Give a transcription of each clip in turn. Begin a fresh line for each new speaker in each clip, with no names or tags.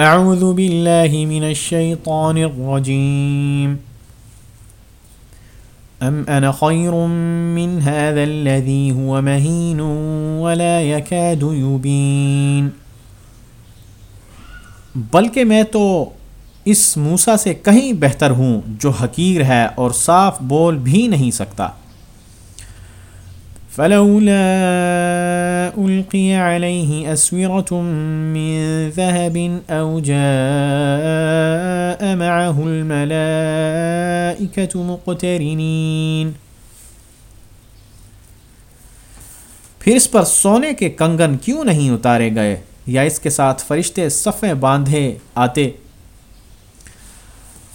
اعوذ باللہ من من الشیطان الرجیم ام انا خیر هذا الذي هو ولا بلکہ میں تو اس موسا سے کہیں بہتر ہوں جو حقیر ہے اور صاف بول بھی نہیں سکتا فلولا القي عليه اسوره من ذهب او جاء معه الملائكه مقترنين پھر اس پر سونے کے کنگن کیوں نہیں اتارے گئے یا اس کے ساتھ فرشتے صفے باندھے آتے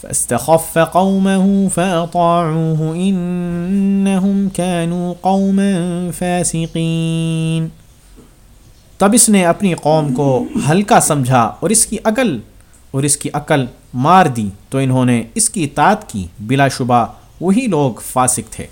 فاستخف قومه فاطاعوه انهم كانوا قوما فاسقين تب اس نے اپنی قوم کو ہلکا سمجھا اور اس کی عقل اور اس کی عقل مار دی تو انہوں نے اس کی اطاعت کی بلا شبہ وہی لوگ فاسق تھے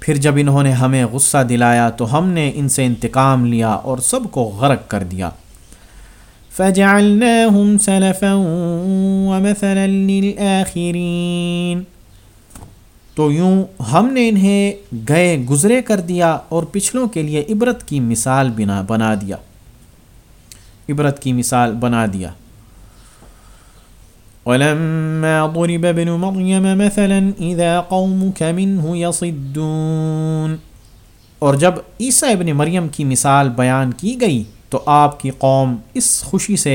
پھر جب انہوں نے ہمیں غصہ دلایا تو ہم نے ان سے انتقام لیا اور سب کو غرق کر دیا فجعلناهم سلفا ومثلا للآخرين تو یوں ہم نے انہیں گئے گزرے کر دیا اور پچھلوں کے لیے عبرت کی مثال بنا بنا دیا عبرت کی مثال بنا دیا ولما ضرب ابن مريم مثلا اذا قومك منه يصدون اور جب عیسیٰ ابن مریم کی مثال بیان کی گئی تو آپ کی قوم اس خوشی سے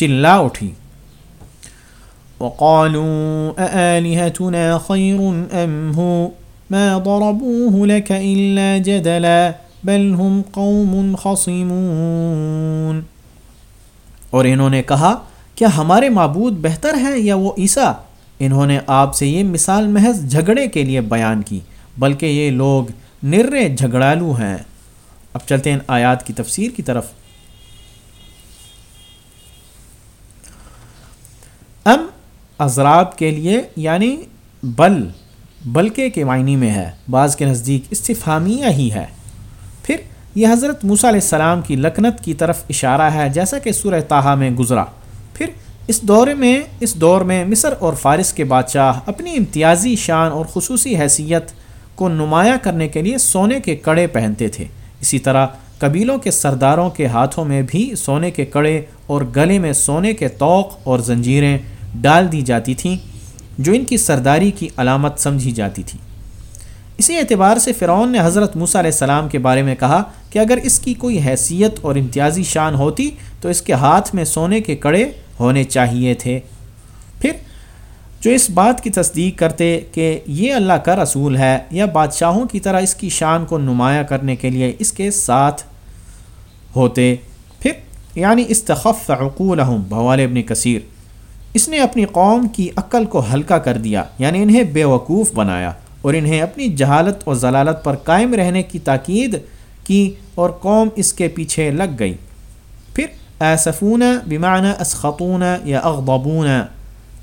چلا اٹھی وقالوا ما ضربوه لك جدلا بل هم قوم خصمون اور انہوں نے کہا کیا ہمارے معبود بہتر ہیں یا وہ عیسیٰ انہوں نے آپ سے یہ مثال محض جھگڑے کے لیے بیان کی بلکہ یہ لوگ نرے جھگڑالو ہیں اب چلتے ہیں آیات کی تفسیر کی طرف ام عذراب کے لیے یعنی بل بلکہ کے معنی میں ہے بعض کے نزدیک استفامیہ ہی ہے پھر یہ حضرت موسیٰ علیہ السلام کی لکنت کی طرف اشارہ ہے جیسا کہ سورہ تاہا میں گزرا پھر اس دورے میں اس دور میں مصر اور فارس کے بادشاہ اپنی امتیازی شان اور خصوصی حیثیت کو نمایاں کرنے کے لیے سونے کے کڑے پہنتے تھے اسی طرح قبیلوں کے سرداروں کے ہاتھوں میں بھی سونے کے کڑے اور گلے میں سونے کے توق اور زنجیریں ڈال دی جاتی تھیں جو ان کی سرداری کی علامت سمجھی جاتی تھی اسی اعتبار سے فرعون نے حضرت موسیٰ علیہ السلام کے بارے میں کہا کہ اگر اس کی کوئی حیثیت اور امتیازی شان ہوتی تو اس کے ہاتھ میں سونے کے کڑے ہونے چاہیے تھے جو اس بات کی تصدیق کرتے کہ یہ اللہ کا رسول ہے یا بادشاہوں کی طرح اس کی شان کو نمایاں کرنے کے لیے اس کے ساتھ ہوتے پھر یعنی استخف بوال ابن کثیر اس نے اپنی قوم کی عقل کو ہلکا کر دیا یعنی انہیں بے وقوف بنایا اور انہیں اپنی جہالت اور ضلالت پر قائم رہنے کی تاکید کی اور قوم اس کے پیچھے لگ گئی پھر اصفونہ بیمانہ اسخطون یا اغضبون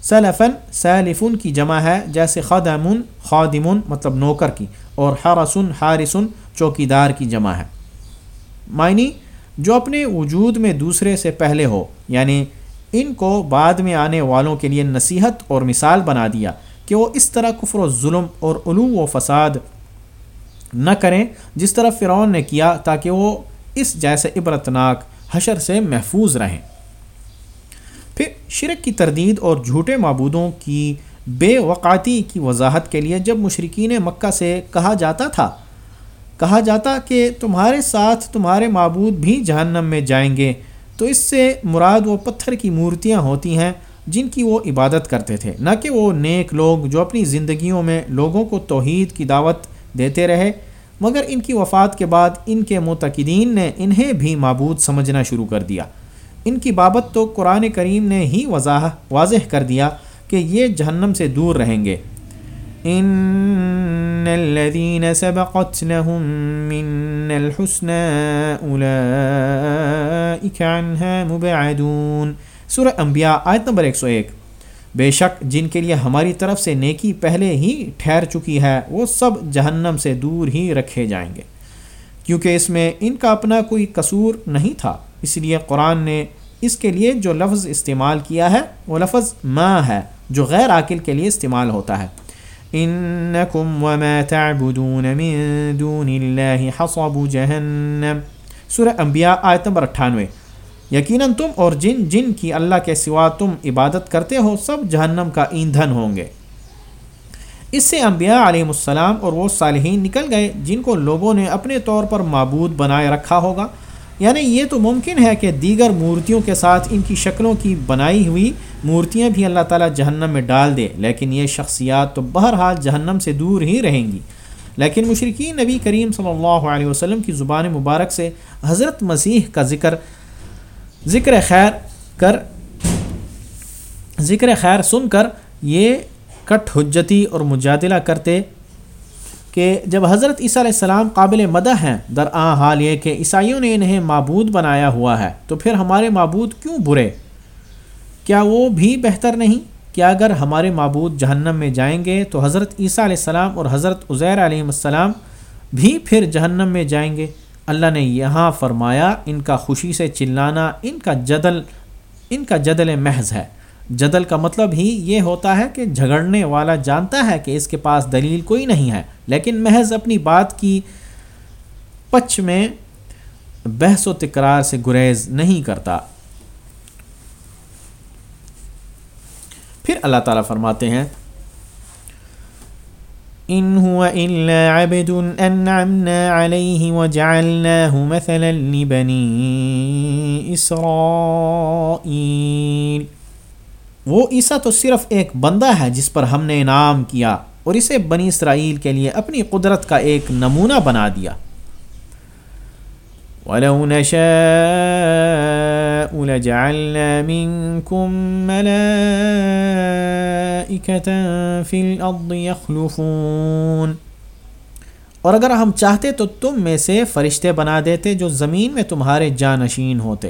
سلفن سیلفن کی جمع ہے جیسے خدمن خادمن مطلب نوکر کی اور ہارسن ہارسن چوکیدار کی جمع ہے معنی جو اپنے وجود میں دوسرے سے پہلے ہو یعنی ان کو بعد میں آنے والوں کے لیے نصیحت اور مثال بنا دیا کہ وہ اس طرح کفر و ظلم اور علوم و فساد نہ کریں جس طرح فرعون نے کیا تاکہ وہ اس جیسے عبرتناک حشر سے محفوظ رہیں شرک کی تردید اور جھوٹے معبودوں کی بے وقاتی کی وضاحت کے لیے جب مشرقین مکہ سے کہا جاتا تھا کہا جاتا کہ تمہارے ساتھ تمہارے معبود بھی جہنم میں جائیں گے تو اس سے مراد وہ پتھر کی مورتیاں ہوتی ہیں جن کی وہ عبادت کرتے تھے نہ کہ وہ نیک لوگ جو اپنی زندگیوں میں لوگوں کو توحید کی دعوت دیتے رہے مگر ان کی وفات کے بعد ان کے متقدین نے انہیں بھی معبود سمجھنا شروع کر دیا ان کی بابت تو قرآن کریم نے ہی وضاح واضح کر دیا کہ یہ جہنم سے دور رہیں گے انسن مبون سورہ انبیاء آیت نمبر ایک سو ایک بے شک جن کے لیے ہماری طرف سے نیکی پہلے ہی ٹھہر چکی ہے وہ سب جہنم سے دور ہی رکھے جائیں گے کیونکہ اس میں ان کا اپنا کوئی قصور نہیں تھا اس لیے قرآن نے اس کے لیے جو لفظ استعمال کیا ہے وہ لفظ ما ہے جو غیر عاقل کے لیے استعمال ہوتا ہے انکم وما تعبدون من دون اللہ جہنم سورہ انبیاء آیت نمبر اٹھانوے یقیناً تم اور جن جن کی اللہ کے سوا تم عبادت کرتے ہو سب جہنم کا ایندھن ہوں گے اس سے انبیاء علیہ السلام اور وہ صالحین نکل گئے جن کو لوگوں نے اپنے طور پر معبود بنائے رکھا ہوگا یعنی یہ تو ممکن ہے کہ دیگر مورتیوں کے ساتھ ان کی شکلوں کی بنائی ہوئی مورتیاں بھی اللہ تعالیٰ جہنم میں ڈال دے لیکن یہ شخصیات تو بہرحال جہنم سے دور ہی رہیں گی لیکن مشرقین نبی کریم صلی اللہ علیہ وسلم کی زبان مبارک سے حضرت مسیح کا ذکر ذکر خیر کر ذکر خیر سن کر یہ کٹ حجتی اور مجادلہ کرتے کہ جب حضرت عیسیٰ علیہ السلام قابل مدح ہیں درآں حال یہ کہ عیسائیوں نے انہیں معبود بنایا ہوا ہے تو پھر ہمارے معبود کیوں برے کیا وہ بھی بہتر نہیں کہ اگر ہمارے معبود جہنم میں جائیں گے تو حضرت عیسیٰ علیہ السلام اور حضرت عزیر علیہ السلام بھی پھر جہنم میں جائیں گے اللہ نے یہاں فرمایا ان کا خوشی سے چلانا ان کا جدل ان کا جدل محض ہے جدل کا مطلب ہی یہ ہوتا ہے کہ جھگڑنے والا جانتا ہے کہ اس کے پاس دلیل کوئی نہیں ہے لیکن محض اپنی بات کی پچ میں بحث و تکرار سے گریز نہیں کرتا پھر اللہ تعالیٰ فرماتے ہیں ان هو الا عبد انعمنا عليه وجعلناه مثلا لبني اسرائيل وہ عیسیٰ تو صرف ایک بندہ ہے جس پر ہم نے انعام کیا اور اسے بنی اسرائیل کے لیے اپنی قدرت کا ایک نمونہ بنا دیا وَلَوْ نَشَاءُ مِنْكُمْ مَلَائِكَةً فِي يَخْلُفُونَ اور اگر ہم چاہتے تو تم میں سے فرشتے بنا دیتے جو زمین میں تمہارے جانشین ہوتے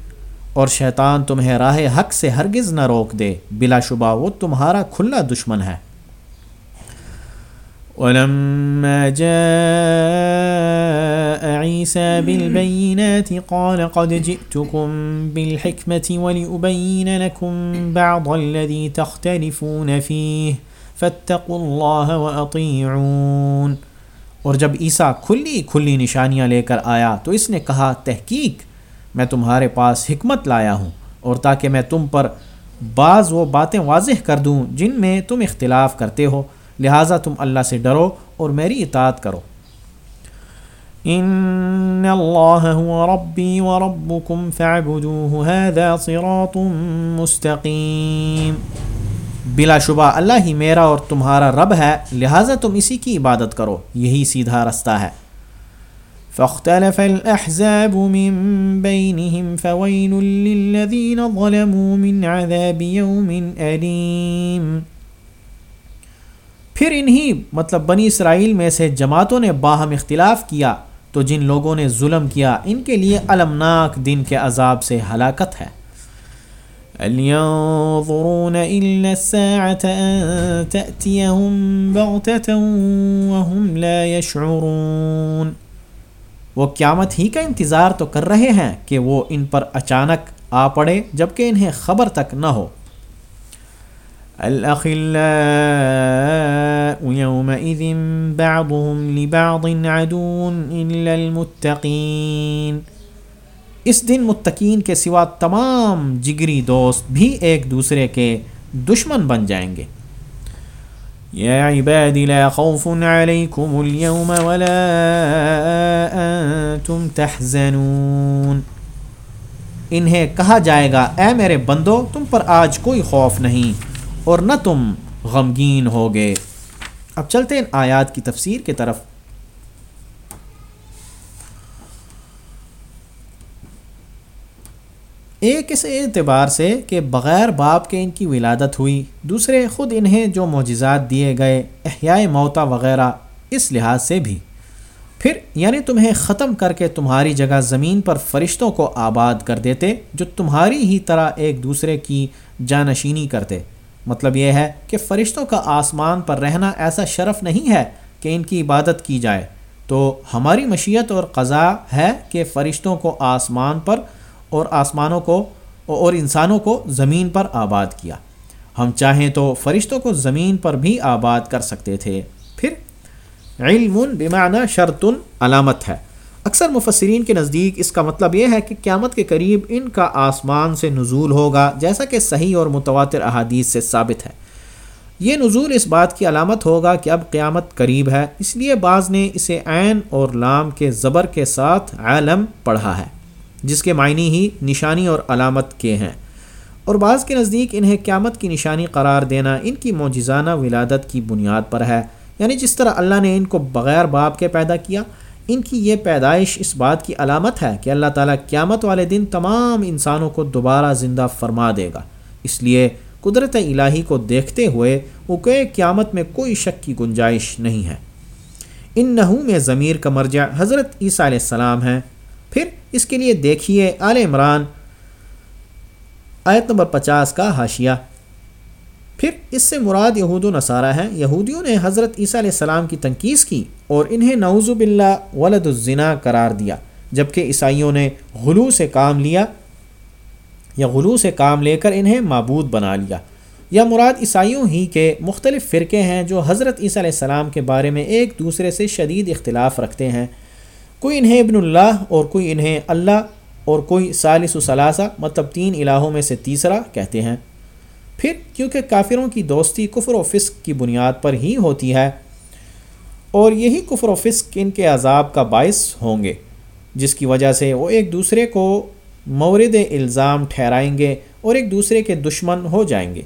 اور شیطان تمہیں راہ حق سے ہرگز نہ روک دے بلا شبہ وہ تمہارا کھلا دشمن ہے ولما جاء عيسى بالبينات قال قد جئتكم بالحكمة ولأبين لكم بعض الذي تختلفون فيه فاتقوا الله وأطيعون اور جب عیسیٰ کھلی کھلی نشانیاں لے کر آیا تو اس نے کہا تحقیق میں تمہارے پاس حکمت لایا ہوں اور تاکہ میں تم پر بعض وہ باتیں واضح کر دوں جن میں تم اختلاف کرتے ہو لہٰذا تم اللہ سے ڈرو اور میری اطاعت کرو ان اللہ هو ربی و صراط مستقیم بلا شبہ اللہ ہی میرا اور تمہارا رب ہے لہٰذا تم اسی کی عبادت کرو یہی سیدھا رستہ ہے فاختلف الأحزاب من من بينهم فويل للذين ظلموا عذاب يوم أليم پھر انہی مطلب بنی اسرائیل میں سے جماعتوں نے باہم اختلاف کیا تو جن لوگوں نے ظلم کیا ان کے لیے المناک دن کے عذاب سے ہلاکت ہے وهم لا يشعرون وہ قیامت ہی کا انتظار تو کر رہے ہیں کہ وہ ان پر اچانک آ پڑے جب کہ انہیں خبر تک نہ ہو اس دن متقین کے سوا تمام جگری دوست بھی ایک دوسرے کے دشمن بن جائیں گے يا لا خوف عليكم اليوم ولا أنتم تحزنون انہیں کہا جائے گا اے میرے بندو تم پر آج کوئی خوف نہیں اور نہ تم غمگین ہوگے اب چلتے ہیں آیات کی تفسیر کی طرف ایک اس اعتبار سے کہ بغیر باپ کے ان کی ولادت ہوئی دوسرے خود انہیں جو معجزات دیے گئے احیاء موتا وغیرہ اس لحاظ سے بھی پھر یعنی تمہیں ختم کر کے تمہاری جگہ زمین پر فرشتوں کو آباد کر دیتے جو تمہاری ہی طرح ایک دوسرے کی جانشینی کرتے مطلب یہ ہے کہ فرشتوں کا آسمان پر رہنا ایسا شرف نہیں ہے کہ ان کی عبادت کی جائے تو ہماری مشیت اور قضا ہے کہ فرشتوں کو آسمان پر اور آسمانوں کو اور انسانوں کو زمین پر آباد کیا ہم چاہیں تو فرشتوں کو زمین پر بھی آباد کر سکتے تھے پھر علم بیمانہ شرطن علامت ہے اکثر مفسرین کے نزدیک اس کا مطلب یہ ہے کہ قیامت کے قریب ان کا آسمان سے نزول ہوگا جیسا کہ صحیح اور متواتر احادیث سے ثابت ہے یہ نزول اس بات کی علامت ہوگا کہ اب قیامت قریب ہے اس لیے بعض نے اسے عین اور لام کے زبر کے ساتھ عالم پڑھا ہے جس کے معنی ہی نشانی اور علامت کے ہیں اور بعض کے نزدیک انہیں قیامت کی نشانی قرار دینا ان کی معجزانہ ولادت کی بنیاد پر ہے یعنی جس طرح اللہ نے ان کو بغیر باپ کے پیدا کیا ان کی یہ پیدائش اس بات کی علامت ہے کہ اللہ تعالیٰ قیامت والے دن تمام انسانوں کو دوبارہ زندہ فرما دے گا اس لیے قدرت الہی کو دیکھتے ہوئے اکے قیامت میں کوئی شک کی گنجائش نہیں ہے ان نحو میں ضمیر کا مرجع حضرت عیسیٰ علیہ السلام ہیں پھر اس کے لیے دیکھیے آل عمران آیت نمبر پچاس کا حاشیہ پھر اس سے مراد یہود و نصارہ ہیں یہودیوں نے حضرت عیسیٰ علیہ السلام کی تنقیس کی اور انہیں نوز باللہ ولد الزنا قرار دیا جبکہ عیسائیوں نے غلو سے کام لیا یا غلو سے کام لے کر انہیں معبود بنا لیا یا مراد عیسائیوں ہی کے مختلف فرقے ہیں جو حضرت عیسیٰ علیہ السلام کے بارے میں ایک دوسرے سے شدید اختلاف رکھتے ہیں کوئی انہیں ابن اللہ اور کوئی انہیں اللہ اور کوئی ثالث و ثلاثہ مطلب تین الہوں میں سے تیسرا کہتے ہیں پھر کیونکہ کافروں کی دوستی کفر و فسق کی بنیاد پر ہی ہوتی ہے اور یہی کفر و فسق ان کے عذاب کا باعث ہوں گے جس کی وجہ سے وہ ایک دوسرے کو مورد الزام ٹھہرائیں گے اور ایک دوسرے کے دشمن ہو جائیں گے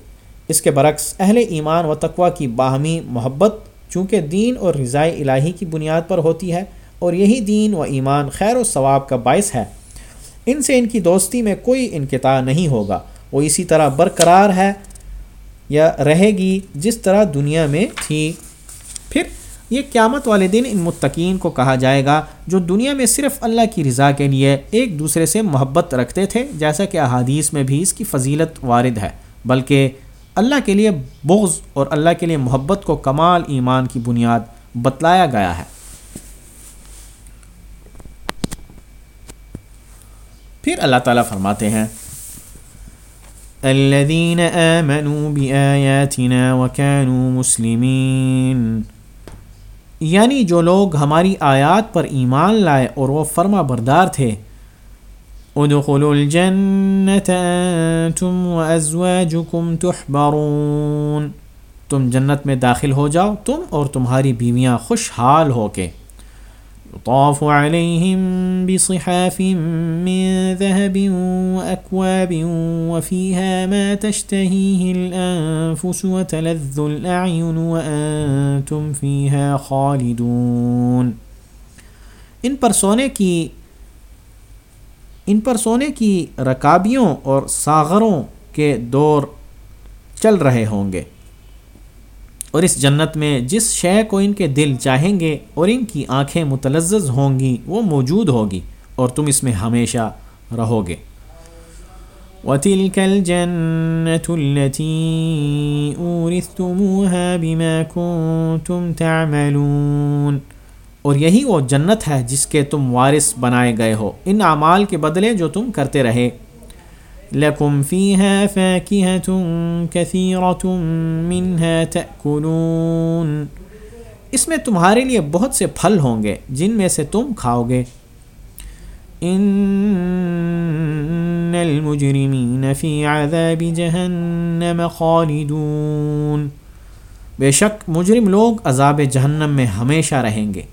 اس کے برعکس اہل ایمان و تقوی کی باہمی محبت چونکہ دین اور رضائے الہی کی بنیاد پر ہوتی ہے اور یہی دین و ایمان خیر و ثواب کا باعث ہے ان سے ان کی دوستی میں کوئی انقطاع نہیں ہوگا وہ اسی طرح برقرار ہے یا رہے گی جس طرح دنیا میں تھی پھر یہ قیامت والے دن ان متقین کو کہا جائے گا جو دنیا میں صرف اللہ کی رضا کے لیے ایک دوسرے سے محبت رکھتے تھے جیسا کہ احادیث میں بھی اس کی فضیلت وارد ہے بلکہ اللہ کے لیے بغض اور اللہ کے لیے محبت کو کمال ایمان کی بنیاد بتلایا گیا ہے پھر اللہ تعالیٰ فرماتے ہیں مسلمين یعنی جو لوگ ہماری آیات پر ایمان لائے اور وہ فرما بردار تھے ادخل الجنة انتم وازواجكم تحبرون تم جنت میں داخل ہو جاؤ تم اور تمہاری بیویاں خوشحال ہو کے يطاف عليهم بصحاف من ذهب وأكواب وفيها ما تشتهيه الأنفس وتلذ الأعين وأنتم فيها خالدون ان پر سونے کی ان پر سونے کی رکابیوں اور ساغروں کے دور چل رہے ہوں گے اور اس جنت میں جس شے کو ان کے دل چاہیں گے اور ان کی آنکھیں متلزز ہوں گی وہ موجود ہوگی اور تم اس میں ہمیشہ رہو گے اور یہی وہ جنت ہے جس کے تم وارث بنائے گئے ہو ان اعمال کے بدلے جو تم کرتے رہے لَكُمْ فِيهَا فَاكِهَةٌ كَثِيرَةٌ مِّنْهَا تَأْكُلُونَ اس میں تمہارے لئے بہت سے پھل ہوں گے جن میں سے تم کھاؤ گے اِنَّ الْمُجْرِمِينَ فِي عَذَابِ جَهَنَّمَ خَالِدُونَ بے شک مجرم لوگ عذاب جہنم میں ہمیشہ رہیں گے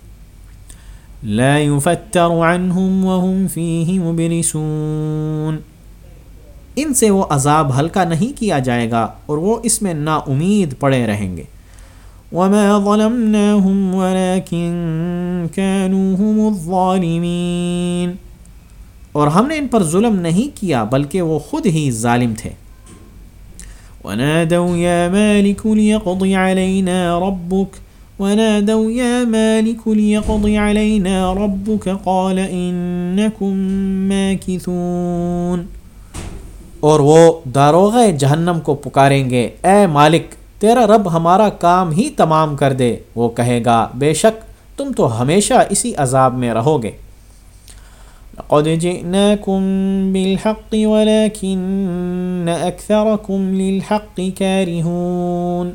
لَا يُفَتَّرُ عَنْهُمْ وَهُمْ فِيهِ مُبْرِسُونَ ان سے وہ عذاب ہلکا نہیں کیا جائے گا اور وہ اس میں نا امید پڑے رہیں گے وما ظلمناهم ولكن كانوا هم الظالمين اور ہم نے ان پر ظلم نہیں کیا بلکہ وہ خود ہی ظالم تھے ونادوا يا مالك ليقضي علينا ربك ونادوا يا مالك ليقضي علينا ربك قال انكم ماكثون اور وہ داروغ جہنم کو پکاریں گے اے مالک تیرا رب ہمارا کام ہی تمام کر دے وہ کہے گا بے شک تم تو ہمیشہ اسی عذاب میں رہو گے جئناكم بالحق ولكن للحق كارهون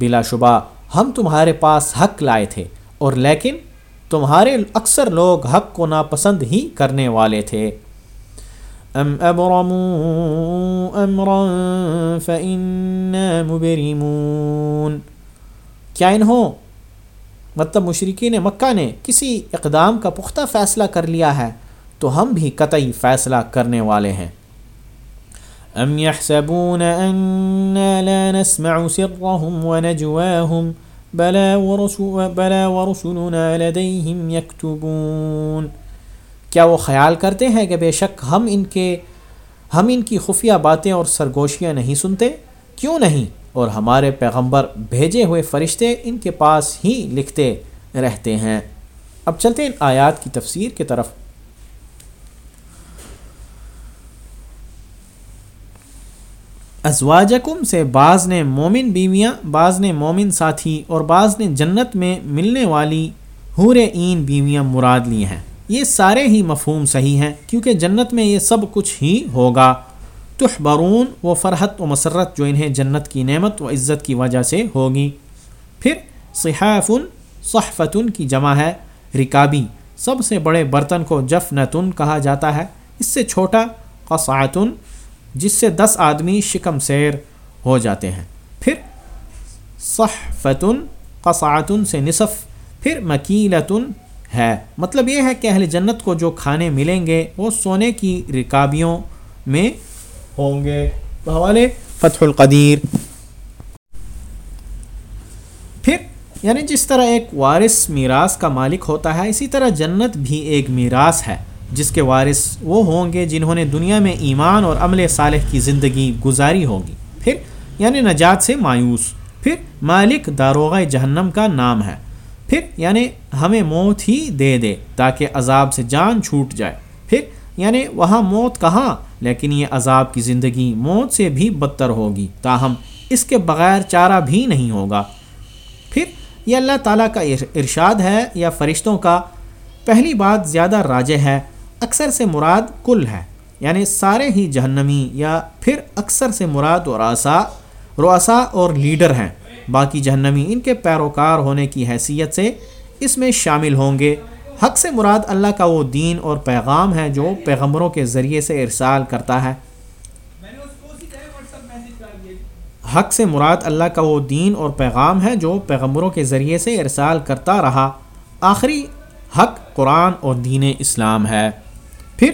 بلا شبہ ہم تمہارے پاس حق لائے تھے اور لیکن تمہارے اکثر لوگ حق کو ناپسند ہی کرنے والے تھے ام ابرموا امرا فانا مبرمون کیا انہوں مطلب مشرقین مکہ نے کسی اقدام کا پختہ فیصلہ کر لیا ہے تو ہم بھی قطعی فیصلہ کرنے والے ہیں ام يحسبون اننا لا نسمع سرهم ونجواهم بلا ورسلنا لديهم يكتبون کیا وہ خیال کرتے ہیں کہ بے شک ہم ان کے ہم ان کی خفیہ باتیں اور سرگوشیاں نہیں سنتے کیوں نہیں اور ہمارے پیغمبر بھیجے ہوئے فرشتے ان کے پاس ہی لکھتے رہتے ہیں اب چلتے ہیں آیات کی تفسیر کی طرف ازواجکم سے بعض نے مومن بیویاں بعض نے مومن ساتھی اور بعض نے جنت میں ملنے والی حور این بیویاں مراد لی ہیں یہ سارے ہی مفہوم صحیح ہیں کیونکہ جنت میں یہ سب کچھ ہی ہوگا تحبرون وہ فرحت و مسرت جو انہیں جنت کی نعمت و عزت کی وجہ سے ہوگی پھر صحافن صحفتن کی جمع ہے رکابی سب سے بڑے برتن کو جفنتن کہا جاتا ہے اس سے چھوٹا قصعتن جس سے دس آدمی شکم سیر ہو جاتے ہیں پھر صحفتن قصعتن سے نصف پھر مکیلتن ہے مطلب یہ ہے کہ اہل جنت کو جو کھانے ملیں گے وہ سونے کی رکابیوں میں ہوں گے بحال فتح القدیر پھر یعنی جس طرح ایک وارث میراث کا مالک ہوتا ہے اسی طرح جنت بھی ایک میراث ہے جس کے وارث وہ ہوں گے جنہوں نے دنیا میں ایمان اور عمل صالح کی زندگی گزاری ہوگی پھر یعنی نجات سے مایوس پھر مالک داروغ جہنم کا نام ہے پھر یعنی ہمیں موت ہی دے دے تاکہ عذاب سے جان چھوٹ جائے پھر یعنی وہاں موت کہاں لیکن یہ عذاب کی زندگی موت سے بھی بدتر ہوگی تاہم اس کے بغیر چارہ بھی نہیں ہوگا پھر یہ اللہ تعالیٰ کا ارشاد ہے یا فرشتوں کا پہلی بات زیادہ راج ہے اکثر سے مراد کل ہے یعنی سارے ہی جہنمی یا پھر اکثر سے مراد و رواسا اور لیڈر ہیں باقی جہنمی ان کے پیروکار ہونے کی حیثیت سے اس میں شامل ہوں گے حق سے مراد اللہ کا وہ دین اور پیغام ہے جو پیغمبروں کے ذریعے سے ارسال کرتا ہے حق سے مراد اللہ کا وہ دین اور پیغام ہے جو پیغمبروں کے ذریعے سے ارسال کرتا رہا آخری حق قرآن اور دین اسلام ہے پھر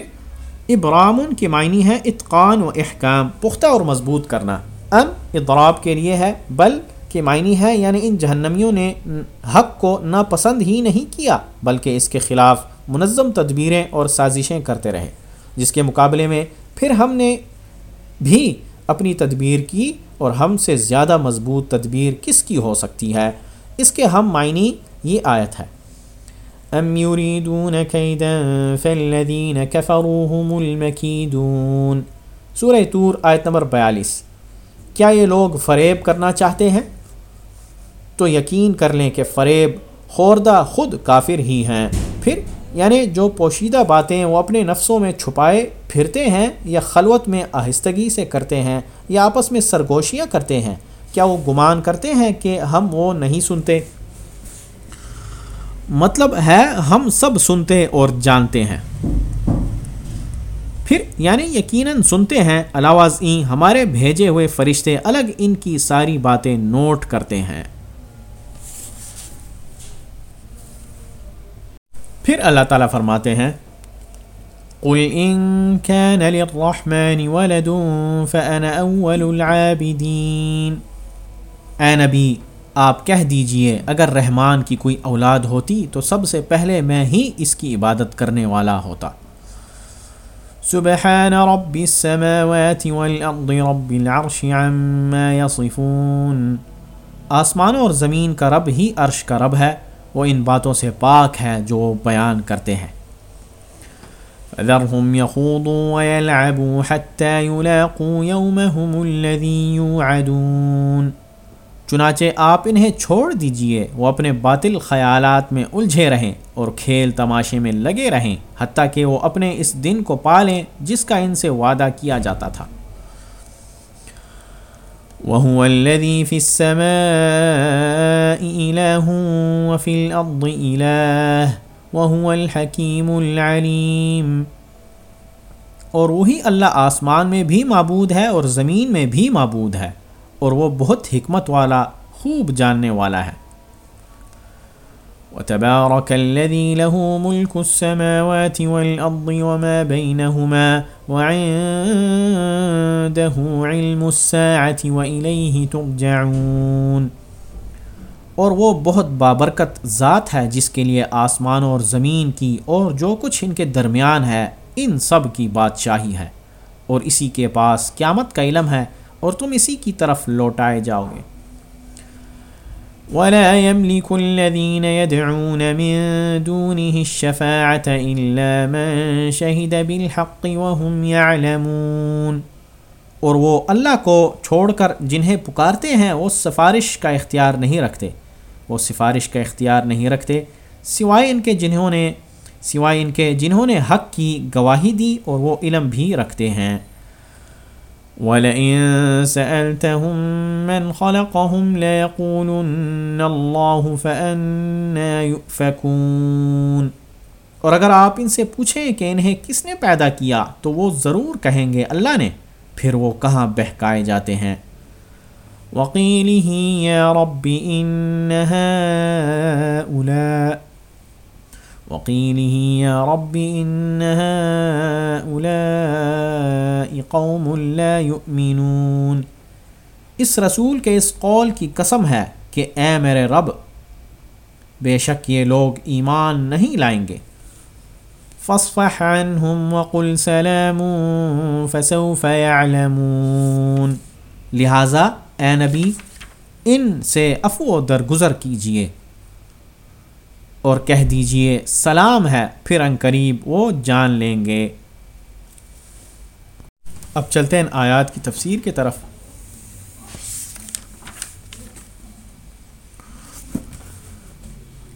ابرامن کے معنی ہے اتقان و احکام پختہ اور مضبوط کرنا ام اضراب کے لیے ہے بلکہ کے معنی ہے یعنی ان جہنمیوں نے حق کو ناپسند ہی نہیں کیا بلکہ اس کے خلاف منظم تدبیریں اور سازشیں کرتے رہے جس کے مقابلے میں پھر ہم نے بھی اپنی تدبیر کی اور ہم سے زیادہ مضبوط تدبیر کس کی ہو سکتی ہے اس کے ہم معنی یہ آیت ہے ام هم سورہ طور آیت نمبر بیالیس کیا یہ لوگ فریب کرنا چاہتے ہیں تو یقین کر لیں کہ فریب خوردہ خود کافر ہی ہیں پھر یعنی جو پوشیدہ باتیں وہ اپنے نفسوں میں چھپائے پھرتے ہیں یا خلوت میں آہستگی سے کرتے ہیں یا آپس میں سرگوشیاں کرتے ہیں کیا وہ گمان کرتے ہیں کہ ہم وہ نہیں سنتے مطلب ہے ہم سب سنتے اور جانتے ہیں پھر یعنی یقیناً سنتے ہیں علاوہ ہمارے بھیجے ہوئے فرشتے الگ ان کی ساری باتیں نوٹ کرتے ہیں پھر اللہ تعالیٰ فرماتے ہیں قل ان كان للرحمن ولد فانا اول العابدين اے نبی آپ کہہ دیجئے اگر رحمان کی کوئی اولاد ہوتی تو سب سے پہلے میں ہی اس کی عبادت کرنے والا ہوتا سبحان رب السماوات والارض رب العرش عما يصفون آسمان اور زمین کا رب ہی عرش کا رب ہے وہ ان باتوں سے پاک ہے جو بیان کرتے ہیں ذرهم يخوضوا ويلعبوا حتى يلاقوا يومهم الذي يوعدون چنانچہ آپ انہیں چھوڑ دیجئے وہ اپنے باطل خیالات میں الجھے رہیں اور کھیل تماشے میں لگے رہیں حتیٰ کہ وہ اپنے اس دن کو پالیں جس کا ان سے وعدہ کیا جاتا تھا وهو الذي في السماء إله وفي الأرض إله وهو الحكيم العليم اور وہی اللہ آسمان میں بھی معبود ہے اور زمین میں بھی معبود ہے اور وہ بہت حکمت والا خوب جاننے والا ہے وتبارك الذي له ملك السماوات والأرض وما بينهما وعنده علم الساعة وإليه ترجعون اور وہ بہت بابرکت ذات ہے جس کے لیے آسمان اور زمین کی اور جو کچھ ان کے درمیان ہے ان سب کی بادشاہی ہے اور اسی کے پاس قیامت کا علم ہے اور تم اسی کی طرف لوٹائے جاؤ گے ولا يملك الذين يدعون من من دونه الشفاعة إلا شهد بالحق وهم يعلمون اور وہ اللہ کو چھوڑ کر جنہیں پکارتے ہیں وہ سفارش کا اختیار نہیں رکھتے وہ سفارش کا اختیار نہیں رکھتے سوائے ان کے جنہوں نے سوائے ان کے جنہوں نے حق کی گواہی دی اور وہ علم بھی رکھتے ہیں وَلَئِن سَأَلْتَهُمْ مَنْ خَلَقَهُمْ لَيَقُولُنَّ اللَّهُ فَأَنَّا يُؤْفَكُونَ اور اگر آپ ان سے پوچھیں کہ انہیں کس نے پیدا کیا تو وہ ضرور کہیں گے اللہ نے پھر وہ کہاں بہکائے جاتے ہیں وَقِيلِهِ يَا رَبِّ إِنَّ هَا وقيله يا رب إن هؤلاء قوم لا يؤمنون اس رسول کے اس قول کی قسم ہے کہ اے میرے رب بے شک یہ لوگ ایمان نہیں لائیں گے عنهم وقل سلام فسوف يعلمون لہذا اے نبی ان سے افو درگزر کیجئے اور کہہ دیجئے سلام ہے پھر ان قریب وہ جان لیں گے اب چلتے ہیں آیات کی تفسیر کی طرف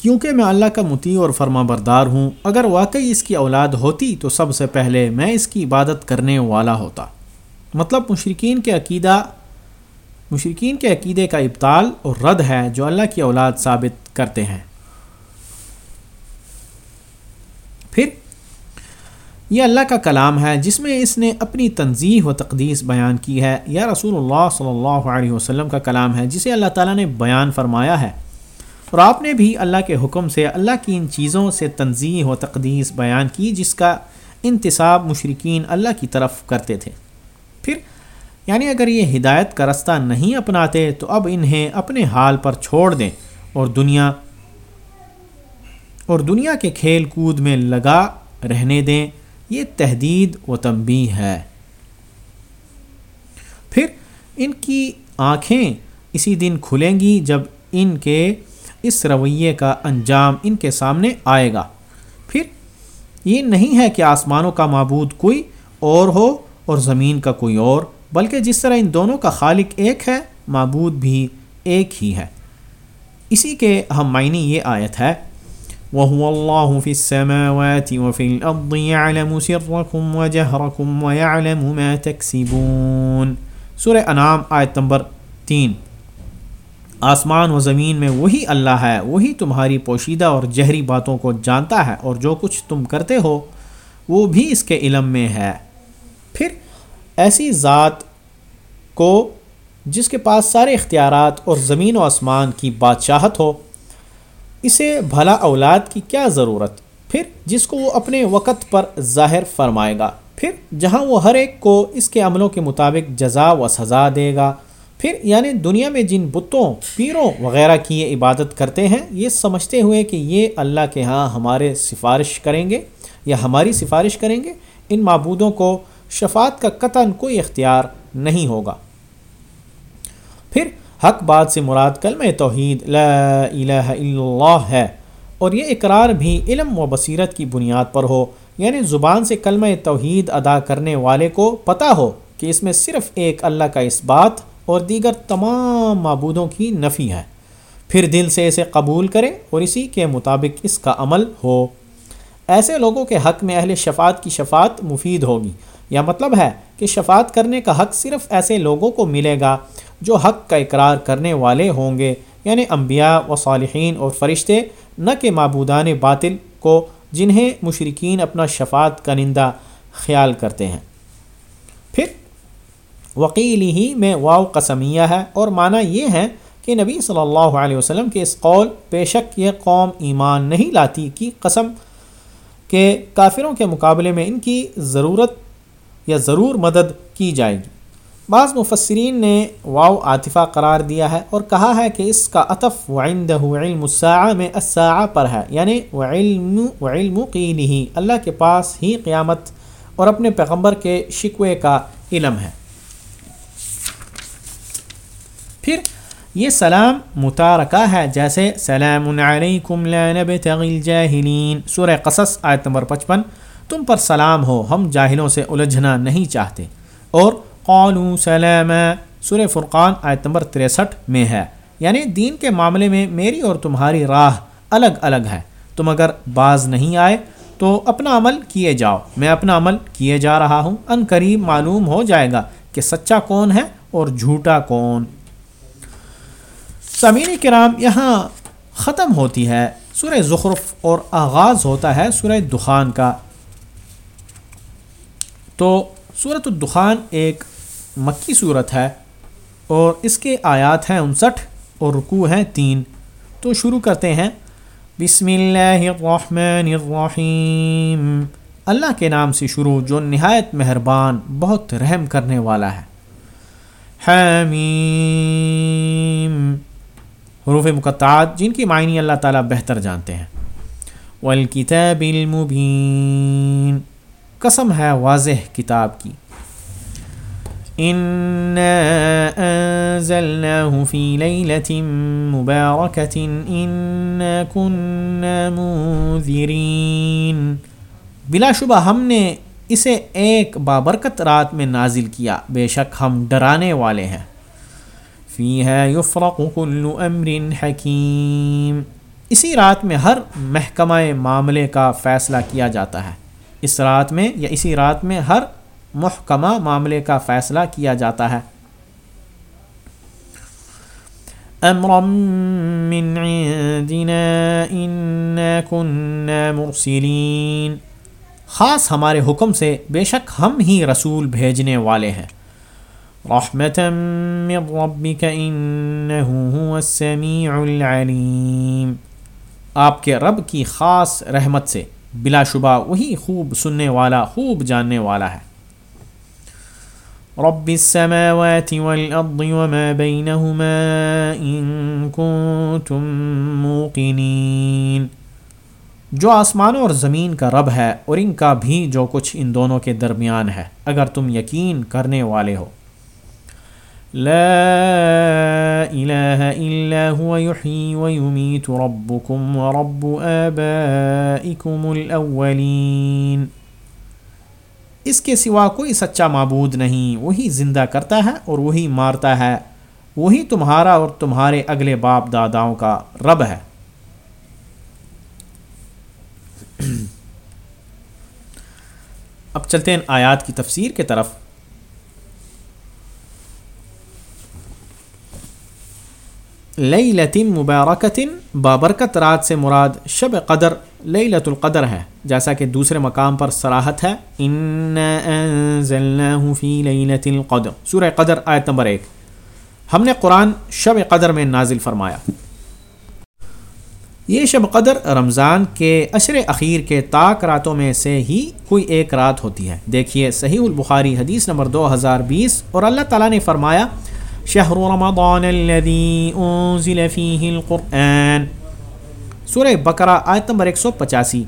کیونکہ میں اللہ کا متی اور فرما بردار ہوں اگر واقعی اس کی اولاد ہوتی تو سب سے پہلے میں اس کی عبادت کرنے والا ہوتا مطلب مشرقین کے عقیدہ مشرقین کے عقیدے کا ابتال اور رد ہے جو اللہ کی اولاد ثابت کرتے ہیں یہ اللہ کا کلام ہے جس میں اس نے اپنی تنظیم و تقدیس بیان کی ہے یا رسول اللہ صلی اللہ علیہ وسلم کا کلام ہے جسے اللہ تعالیٰ نے بیان فرمایا ہے اور آپ نے بھی اللہ کے حکم سے اللہ کی ان چیزوں سے تنظیم و تقدیس بیان کی جس کا انتصاب مشرقین اللہ کی طرف کرتے تھے پھر یعنی اگر یہ ہدایت کا رستہ نہیں اپناتے تو اب انہیں اپنے حال پر چھوڑ دیں اور دنیا اور دنیا کے کھیل کود میں لگا رہنے دیں یہ تحدید و تمبی ہے پھر ان کی آنکھیں اسی دن کھلیں گی جب ان کے اس رویے کا انجام ان کے سامنے آئے گا پھر یہ نہیں ہے کہ آسمانوں کا معبود کوئی اور ہو اور زمین کا کوئی اور بلکہ جس طرح ان دونوں کا خالق ایک ہے معبود بھی ایک ہی ہے اسی کے ہم معنی یہ آیت ہے وهو الله في السماوات وفي الأرض يعلم سركم وجهركم ويعلم ما تكسبون سورة انعام آیت نمبر تین آسمان و زمین میں وہی اللہ ہے وہی تمہاری پوشیدہ اور جہری باتوں کو جانتا ہے اور جو کچھ تم کرتے ہو وہ بھی اس کے علم میں ہے پھر ایسی ذات کو جس کے پاس سارے اختیارات اور زمین و آسمان کی بادشاہت ہو اسے بھلا اولاد کی کیا ضرورت پھر جس کو وہ اپنے وقت پر ظاہر فرمائے گا پھر جہاں وہ ہر ایک کو اس کے عملوں کے مطابق جزا و سزا دے گا پھر یعنی دنیا میں جن بتوں پیروں وغیرہ کی یہ عبادت کرتے ہیں یہ سمجھتے ہوئے کہ یہ اللہ کے ہاں ہمارے سفارش کریں گے یا ہماری سفارش کریں گے ان معبودوں کو شفاعت کا قطن کوئی اختیار نہیں ہوگا پھر حق بات سے مراد کلم توحید لا الہ الا اللہ ہے اور یہ اقرار بھی علم و بصیرت کی بنیاد پر ہو یعنی زبان سے کلمہ توحید ادا کرنے والے کو پتہ ہو کہ اس میں صرف ایک اللہ کا اثبات اور دیگر تمام معبودوں کی نفی ہے پھر دل سے اسے قبول کرے اور اسی کے مطابق اس کا عمل ہو ایسے لوگوں کے حق میں اہل شفاعت کی شفاعت مفید ہوگی یا مطلب ہے کہ شفاعت کرنے کا حق صرف ایسے لوگوں کو ملے گا جو حق کا اقرار کرنے والے ہوں گے یعنی انبیاء و صالحین اور فرشتے نہ کہ معبودان باطل کو جنہیں مشرقین اپنا شفات کنندہ خیال کرتے ہیں پھر وکیل ہی میں واؤ قسمیہ ہے اور معنی یہ ہے کہ نبی صلی اللہ علیہ وسلم کے اس قول بے شک یہ قوم ایمان نہیں لاتی کی قسم کہ کافروں کے مقابلے میں ان کی ضرورت یا ضرور مدد کی جائے گی بعض مفسرین نے واؤ عاطفہ قرار دیا ہے اور کہا ہے کہ اس کا اطف میں الساعہ پر ہے یعنی وعلم قینہی اللہ کے پاس ہی قیامت اور اپنے پیغمبر کے شکوے کا علم ہے پھر یہ سلام متارکہ ہے جیسے سلام علیکم لا نبتغی الجاہلین سورہ قصص آیت نمبر پچپن تم پر سلام ہو ہم جاہلوں سے الجھنا نہیں چاہتے اور قالوا سلم سر فرقان آیت نمبر 63 میں ہے یعنی دین کے معاملے میں میری اور تمہاری راہ الگ الگ ہے تم اگر بعض نہیں آئے تو اپنا عمل کیے جاؤ میں اپنا عمل کیے جا رہا ہوں ان قریب معلوم ہو جائے گا کہ سچا کون ہے اور جھوٹا کون سمین کرام یہاں ختم ہوتی ہے سورہ زخرف اور آغاز ہوتا ہے سورہ دخان کا تو سورت الدخان ایک مکی صورت ہے اور اس کے آیات ہیں انسٹھ اور رکوع ہیں تین تو شروع کرتے ہیں بسم اللہ الرحمن الرحیم اللہ کے نام سے شروع جو نہایت مہربان بہت رحم کرنے والا ہے حمیم حروف مقطعات جن کی معنی اللہ تعالیٰ بہتر جانتے ہیں والکتاب المبین قسم ہے واضح کتاب کی بلا شبہ ہم نے اسے ایک بابرکت رات میں نازل کیا بے شک ہم ڈرانے والے ہیں فی ہے یفر و کل حکیم اسی رات میں ہر محکمہ معاملے کا فیصلہ کیا جاتا ہے اس رات میں یا اسی رات میں ہر محکمہ معاملے کا فیصلہ کیا جاتا ہے خاص ہمارے حکم سے بے شک ہم ہی رسول بھیجنے والے ہیں العلیم آپ کے رب کی خاص رحمت سے بلا شبہ وہی خوب سننے والا خوب جاننے والا ہے رب السماوات والأرض وما بينهما إن كنتم موقنين جو آسمانوں اور زمین کا رب ہے اور ان کا بھی جو کچھ ان دونوں کے درمیان ہے اگر تم یقین کرنے والے ہو لا الہ الا هو ویمیت ربکم ورب آبائکم الاولین اس کے سوا کوئی سچا معبود نہیں وہی زندہ کرتا ہے اور وہی مارتا ہے وہی تمہارا اور تمہارے اگلے باپ داداؤں کا رب ہے اب چلتے ہیں آیات کی تفسیر کے طرف لئی لطن مبارکت بابرکت رات سے مراد شب قدر لئی لت القدر ہے جیسا کہ دوسرے مقام پر سراہت ہے سورہ قدر آیت نمبر ایک ہم نے قرآن شب قدر میں نازل فرمایا یہ شب قدر رمضان کے عشر اخیر کے تاک راتوں میں سے ہی کوئی ایک رات ہوتی ہے دیکھیے صحیح البخاری حدیث نمبر دو ہزار بیس اور اللہ تعالیٰ نے فرمایا شہر رمضان الذي انزل فيه القرآن سورہ بقرہ آیت نمبر 185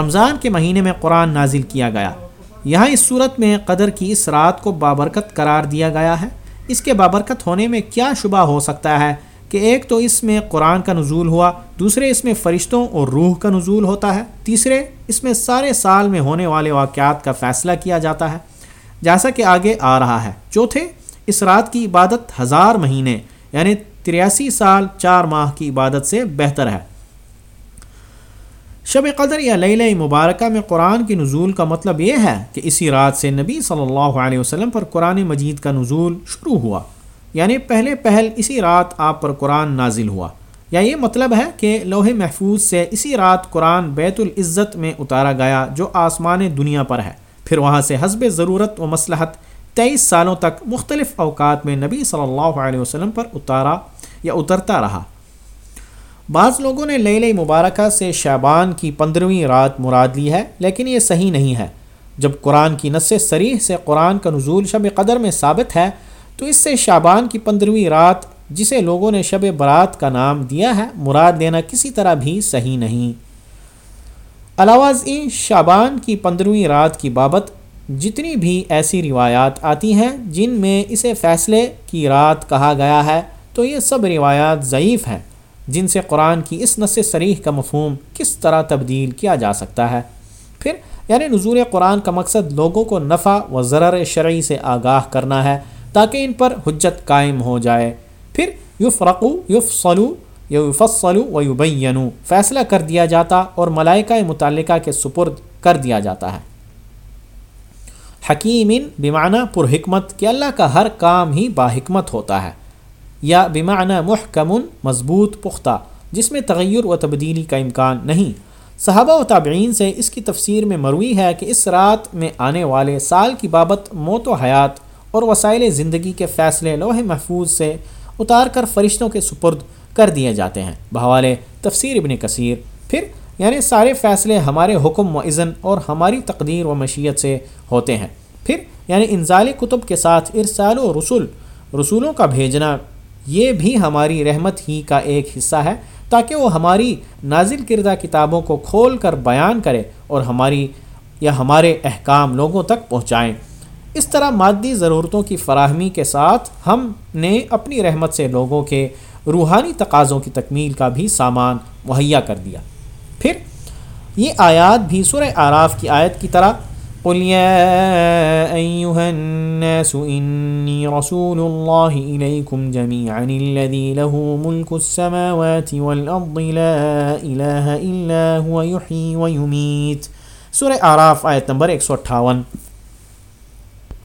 رمضان کے مہینے میں قرآن نازل کیا گیا یہاں اس صورت میں قدر کی اس رات کو بابرکت قرار دیا گیا ہے اس کے بابرکت ہونے میں کیا شبہ ہو سکتا ہے کہ ایک تو اس میں قرآن کا نزول ہوا دوسرے اس میں فرشتوں اور روح کا نزول ہوتا ہے تیسرے اس میں سارے سال میں ہونے والے واقعات کا فیصلہ کیا جاتا ہے جیسا کہ آگے آ رہا ہے چوتھے اس رات کی عبادت ہزار مہینے یعنی تریاسی سال چار ماہ کی عبادت سے بہتر ہے شب قدر یا لیلہ مبارکہ میں قرآن کی نزول کا مطلب یہ ہے کہ اسی رات سے نبی صلی اللہ علیہ وسلم پر قرآن مجید کا نزول شروع ہوا یعنی پہلے پہل اسی رات آپ پر قرآن نازل ہوا یا یہ مطلب ہے کہ لوح محفوظ سے اسی رات قرآن بیت العزت میں اتارا گیا جو آسمان دنیا پر ہے پھر وہاں سے حسب ضرورت و مصلحت تیئیس سالوں تک مختلف اوقات میں نبی صلی اللہ علیہ وسلم پر اتارا یا اترتا رہا بعض لوگوں نے لیل مبارکہ سے شعبان کی پندرہویں رات مراد لی ہے لیکن یہ صحیح نہیں ہے جب قرآن کی نس سریح سے قرآن کا نزول شب قدر میں ثابت ہے تو اس سے شعبان کی پندرہویں رات جسے لوگوں نے شب برات کا نام دیا ہے مراد لینا کسی طرح بھی صحیح نہیں علاوہ شعبان کی پندرہویں رات کی بابت جتنی بھی ایسی روایات آتی ہیں جن میں اسے فیصلے کی رات کہا گیا ہے تو یہ سب روایات ضعیف ہیں جن سے قرآن کی اس نس سریح کا مفہوم کس طرح تبدیل کیا جا سکتا ہے پھر یعنی نظور قرآن کا مقصد لوگوں کو نفع و ضرر شرعی سے آگاہ کرنا ہے تاکہ ان پر حجت قائم ہو جائے پھر یوف رقو یوف سلو یوف سلو فیصلہ کر دیا جاتا اور ملائکہ متعلقہ کے سپرد کر دیا جاتا ہے حکیم ان بیمانہ پر حکمت کہ اللہ کا ہر کام ہی باحکمت ہوتا ہے یا بیمانہ محکمن مضبوط پختہ جس میں تغیر و تبدیلی کا امکان نہیں صحابہ و تابعین سے اس کی تفسیر میں مروی ہے کہ اس رات میں آنے والے سال کی بابت موت و حیات اور وسائل زندگی کے فیصلے لوح محفوظ سے اتار کر فرشتوں کے سپرد کر دیے جاتے ہیں بحوالے تفسیر ابن کثیر پھر یعنی سارے فیصلے ہمارے حکم و اذن اور ہماری تقدیر و مشیت سے ہوتے ہیں پھر یعنی انزال کتب کے ساتھ ارسال و رسول رسولوں کا بھیجنا یہ بھی ہماری رحمت ہی کا ایک حصہ ہے تاکہ وہ ہماری نازل کردہ کتابوں کو کھول کر بیان کرے اور ہماری یا ہمارے احکام لوگوں تک پہنچائیں اس طرح مادی ضرورتوں کی فراہمی کے ساتھ ہم نے اپنی رحمت سے لوگوں کے روحانی تقاضوں کی تکمیل کا بھی سامان مہیا کر دیا پھر یہ آیات بھی سورہ آراف کی آیت کی طرح قل يا أيها الناس إني رسول الله إليكم جميعا الذي له ملك السماوات والأرض لا إله إلا هو سر آراف آیت نمبر ایک سو اٹھاون